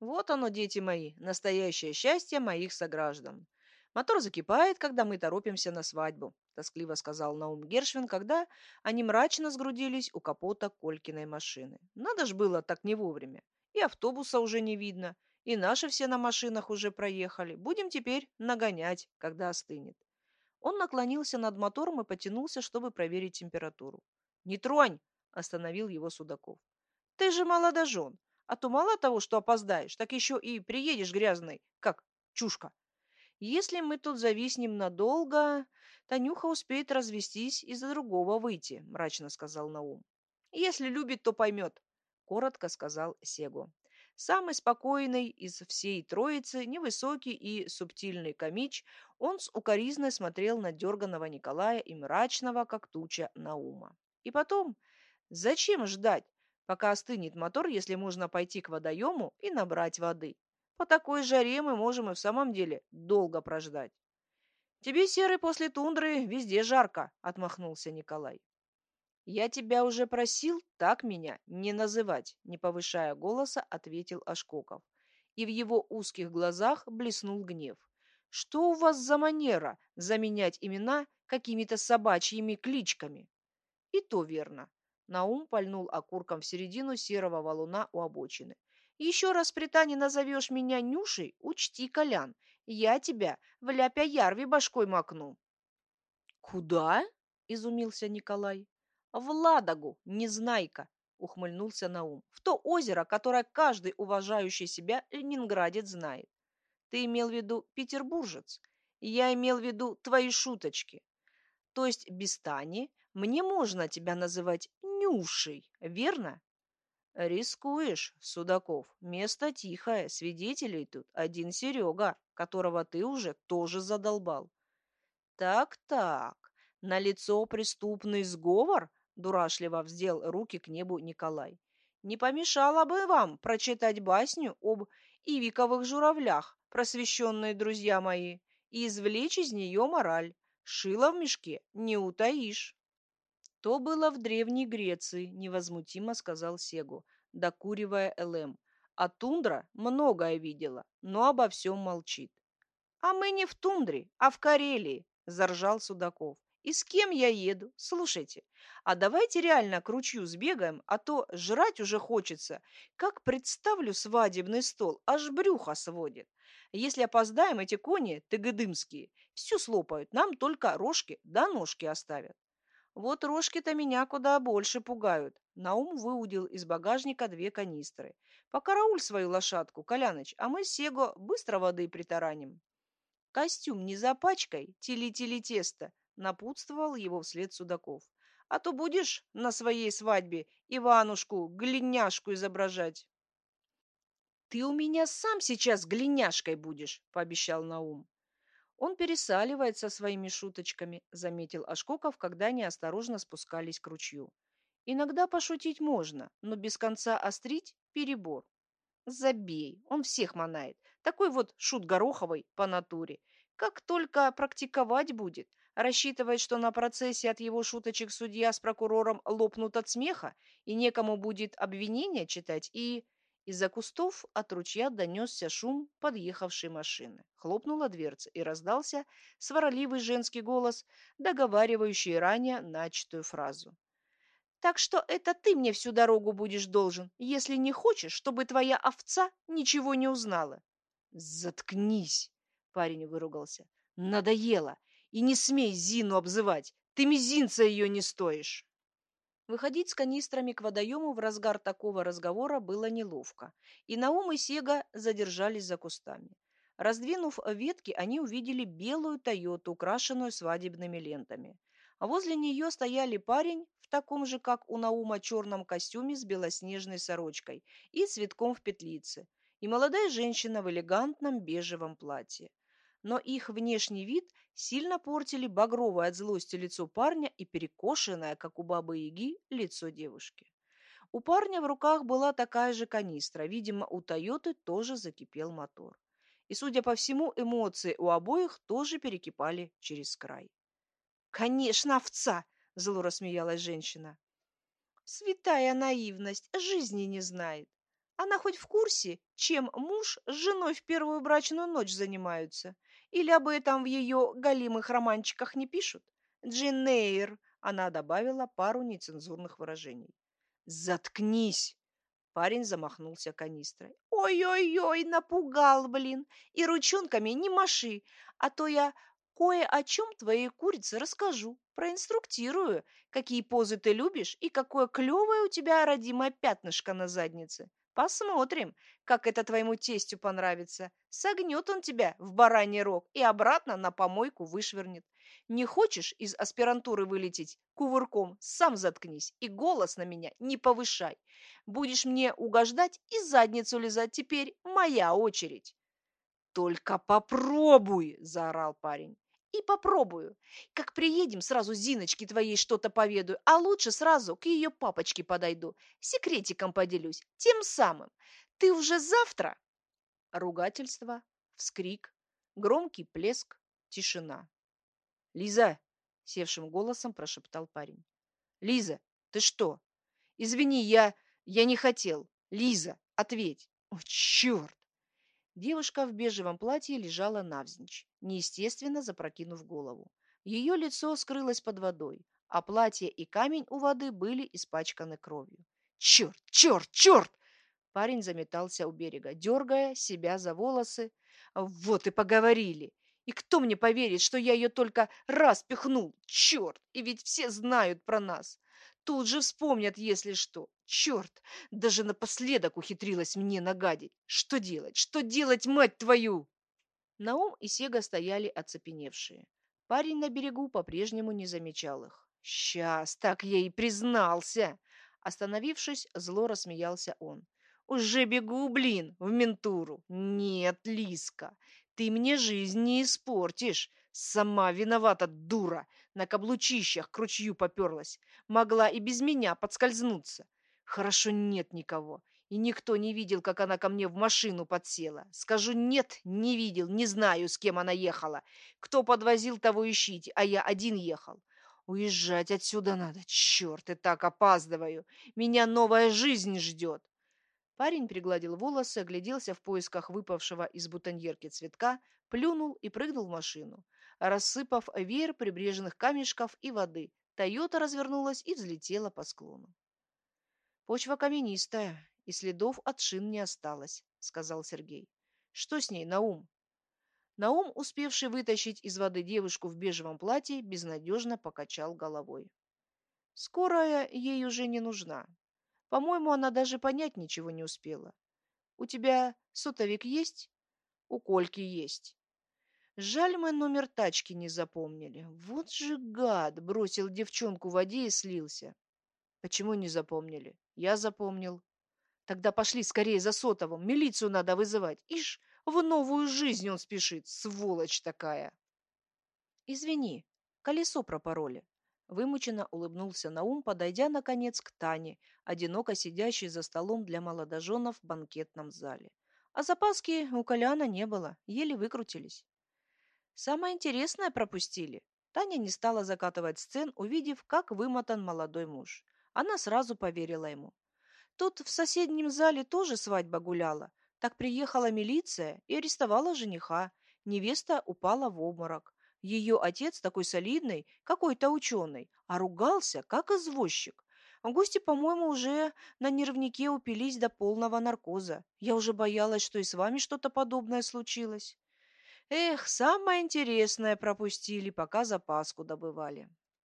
Вот оно, дети мои, настоящее счастье моих сограждан. Мотор закипает, когда мы торопимся на свадьбу, тоскливо сказал Наум Гершвин, когда они мрачно сгрудились у капота Колькиной машины. Надо ж было так не вовремя. И автобуса уже не видно, и наши все на машинах уже проехали. Будем теперь нагонять, когда остынет. Он наклонился над мотором и потянулся, чтобы проверить температуру. «Не тронь!» – остановил его Судаков. «Ты же молодожен. А то мало того, что опоздаешь, так еще и приедешь грязной, как чушка. Если мы тут зависнем надолго, Танюха успеет развестись и за другого выйти, мрачно сказал Наум. Если любит, то поймет, коротко сказал Сего. Самый спокойный из всей троицы, невысокий и субтильный комич, он с укоризной смотрел на дерганого Николая и мрачного, как туча, Наума. И потом, зачем ждать, пока остынет мотор, если можно пойти к водоему и набрать воды. По такой жаре мы можем и в самом деле долго прождать. Тебе, Серый, после тундры везде жарко, отмахнулся Николай. Я тебя уже просил так меня не называть, не повышая голоса, ответил Ашкоков. И в его узких глазах блеснул гнев. Что у вас за манера заменять имена какими-то собачьими кличками? И то верно. Наум пальнул окурком в середину серого валуна у обочины. «Еще раз при Тане назовешь меня Нюшей, учти, Колян, я тебя в ляпя-ярве башкой макну». «Куда?» – изумился Николай. «В Ладогу, Незнайка», – ухмыльнулся Наум. «В то озеро, которое каждый уважающий себя ленинградец знает. Ты имел в виду петербуржец, я имел в виду твои шуточки. То есть без Тани мне можно тебя называть Нюшей, верно? Рискуешь, Судаков. Место тихое, свидетелей тут один Серега, которого ты уже тоже задолбал. Так-так, на лицо преступный сговор? Дурашливо вздел руки к небу Николай. Не помешало бы вам прочитать басню об ивиковых журавлях, просвещенные друзья мои, и извлечь из нее мораль. Шило в мешке не утаишь. То было в Древней Греции, невозмутимо сказал Сегу, докуривая ЛМ. А тундра многое видела, но обо всем молчит. А мы не в тундре, а в Карелии, заржал Судаков. И с кем я еду? Слушайте, а давайте реально к ручью сбегаем, а то жрать уже хочется. Как представлю свадебный стол, аж брюхо сводит. Если опоздаем, эти кони, тыгыдымские, всю слопают, нам только рожки да ножки оставят. Вот рожки-то меня куда больше пугают. Наум выудил из багажника две канистры. Покарауль свою лошадку, Коляныч, а мы с Сего быстро воды притараним. Костюм не запачкай, тили-тили тесто, напутствовал его вслед Судаков. А то будешь на своей свадьбе Иванушку, глиняшку изображать. Ты у меня сам сейчас глиняшкой будешь, пообещал Наум. Он пересаливает со своими шуточками, заметил Ашкоков, когда они осторожно спускались к ручью. Иногда пошутить можно, но без конца острить – перебор. Забей, он всех манает. Такой вот шут Гороховой по натуре. Как только практиковать будет, рассчитывает, что на процессе от его шуточек судья с прокурором лопнут от смеха, и некому будет обвинение читать, и... Из-за кустов от ручья донесся шум подъехавшей машины. Хлопнула дверца, и раздался сварливый женский голос, договаривающий ранее начатую фразу. «Так что это ты мне всю дорогу будешь должен, если не хочешь, чтобы твоя овца ничего не узнала». «Заткнись!» — парень выругался. «Надоело! И не смей Зину обзывать! Ты мизинца ее не стоишь!» Выходить с канистрами к водоему в разгар такого разговора было неловко, и Наум и Сега задержались за кустами. Раздвинув ветки, они увидели белую Тойоту, украшенную свадебными лентами. А возле нее стояли парень в таком же, как у Наума, черном костюме с белоснежной сорочкой и цветком в петлице, и молодая женщина в элегантном бежевом платье но их внешний вид сильно портили багровое от злости лицо парня и перекошенное, как у бабы-яги, лицо девушки. У парня в руках была такая же канистра, видимо, у Тойоты тоже закипел мотор. И, судя по всему, эмоции у обоих тоже перекипали через край. «Конечно, овца!» – зло рассмеялась женщина. «Святая наивность, жизни не знает. Она хоть в курсе, чем муж с женой в первую брачную ночь занимаются? Или об этом в ее галимых романчиках не пишут? Джинейр, она добавила пару нецензурных выражений. Заткнись! Парень замахнулся канистрой. Ой-ой-ой, напугал, блин. И ручонками не маши, а то я кое о чем твоей курице расскажу, проинструктирую, какие позы ты любишь и какое клевое у тебя родимое пятнышко на заднице. Посмотрим, как это твоему тестю понравится. Согнет он тебя в бараний рог и обратно на помойку вышвырнет. Не хочешь из аспирантуры вылететь кувырком, сам заткнись и голос на меня не повышай. Будешь мне угождать и задницу лизать, теперь моя очередь. Только попробуй, заорал парень. И попробую. Как приедем, сразу Зиночке твоей что-то поведаю, а лучше сразу к ее папочке подойду. Секретиком поделюсь. Тем самым. Ты уже завтра? Ругательство, вскрик, громкий плеск, тишина. Лиза, севшим голосом прошептал парень. Лиза, ты что? Извини, я я не хотел. Лиза, ответь. О, черт! Девушка в бежевом платье лежала навзничь, неестественно запрокинув голову. Ее лицо скрылось под водой, а платье и камень у воды были испачканы кровью. «Черт! Черт! Черт!» Парень заметался у берега, дергая себя за волосы. «Вот и поговорили! И кто мне поверит, что я ее только раз пихнул? Черт! И ведь все знают про нас! Тут же вспомнят, если что. Черт, даже напоследок ухитрилась мне нагадить. Что делать? Что делать, мать твою? Наум и Сега стояли оцепеневшие. Парень на берегу по-прежнему не замечал их. «Сейчас, так я и признался!» Остановившись, зло рассмеялся он. «Уже бегу, блин, в ментуру!» «Нет, Лиска, ты мне жизнь не испортишь. Сама виновата, дура. На каблучищах к ручью поперлась. Могла и без меня подскользнуться. Хорошо, нет никого. И никто не видел, как она ко мне в машину подсела. Скажу нет, не видел, не знаю, с кем она ехала. Кто подвозил, того ищите, а я один ехал. Уезжать отсюда надо. Черт, и так опаздываю. Меня новая жизнь ждет. Парень пригладил волосы, огляделся в поисках выпавшего из бутоньерки цветка, плюнул и прыгнул в машину рассыпав веер прибрежных камешков и воды. Тойота развернулась и взлетела по склону. Почва каменистая, и следов от шин не осталось, сказал Сергей. Что с ней, Наум? Наум, успевший вытащить из воды девушку в бежевом платье, безнадежно покачал головой. Скорая ей уже не нужна. По-моему, она даже понять ничего не успела. У тебя сотовик есть? У Кольки есть. Жаль, мы номер тачки не запомнили. Вот же гад! Бросил девчонку в воде и слился. Почему не запомнили? Я запомнил. Тогда пошли скорее за Сотовым. Милицию надо вызывать. Ишь, в новую жизнь он спешит, сволочь такая. Извини, колесо пропороли. Вымученно улыбнулся Наум, подойдя, наконец, к Тане, одиноко сидящей за столом для молодоженов в банкетном зале. А запаски у Коляна не было, еле выкрутились. Самое интересное пропустили. Таня не стала закатывать сцен, увидев, как вымотан молодой муж. Она сразу поверила ему. Тут в соседнем зале тоже свадьба гуляла. Так приехала милиция и арестовала жениха. Невеста упала в обморок. Ее отец такой солидный, какой-то ученый, а ругался, как извозчик. Гости, по-моему, уже на нервнике упились до полного наркоза. Я уже боялась, что и с вами что-то подобное случилось. Эх, самое интересное пропустили, пока запаску добывали.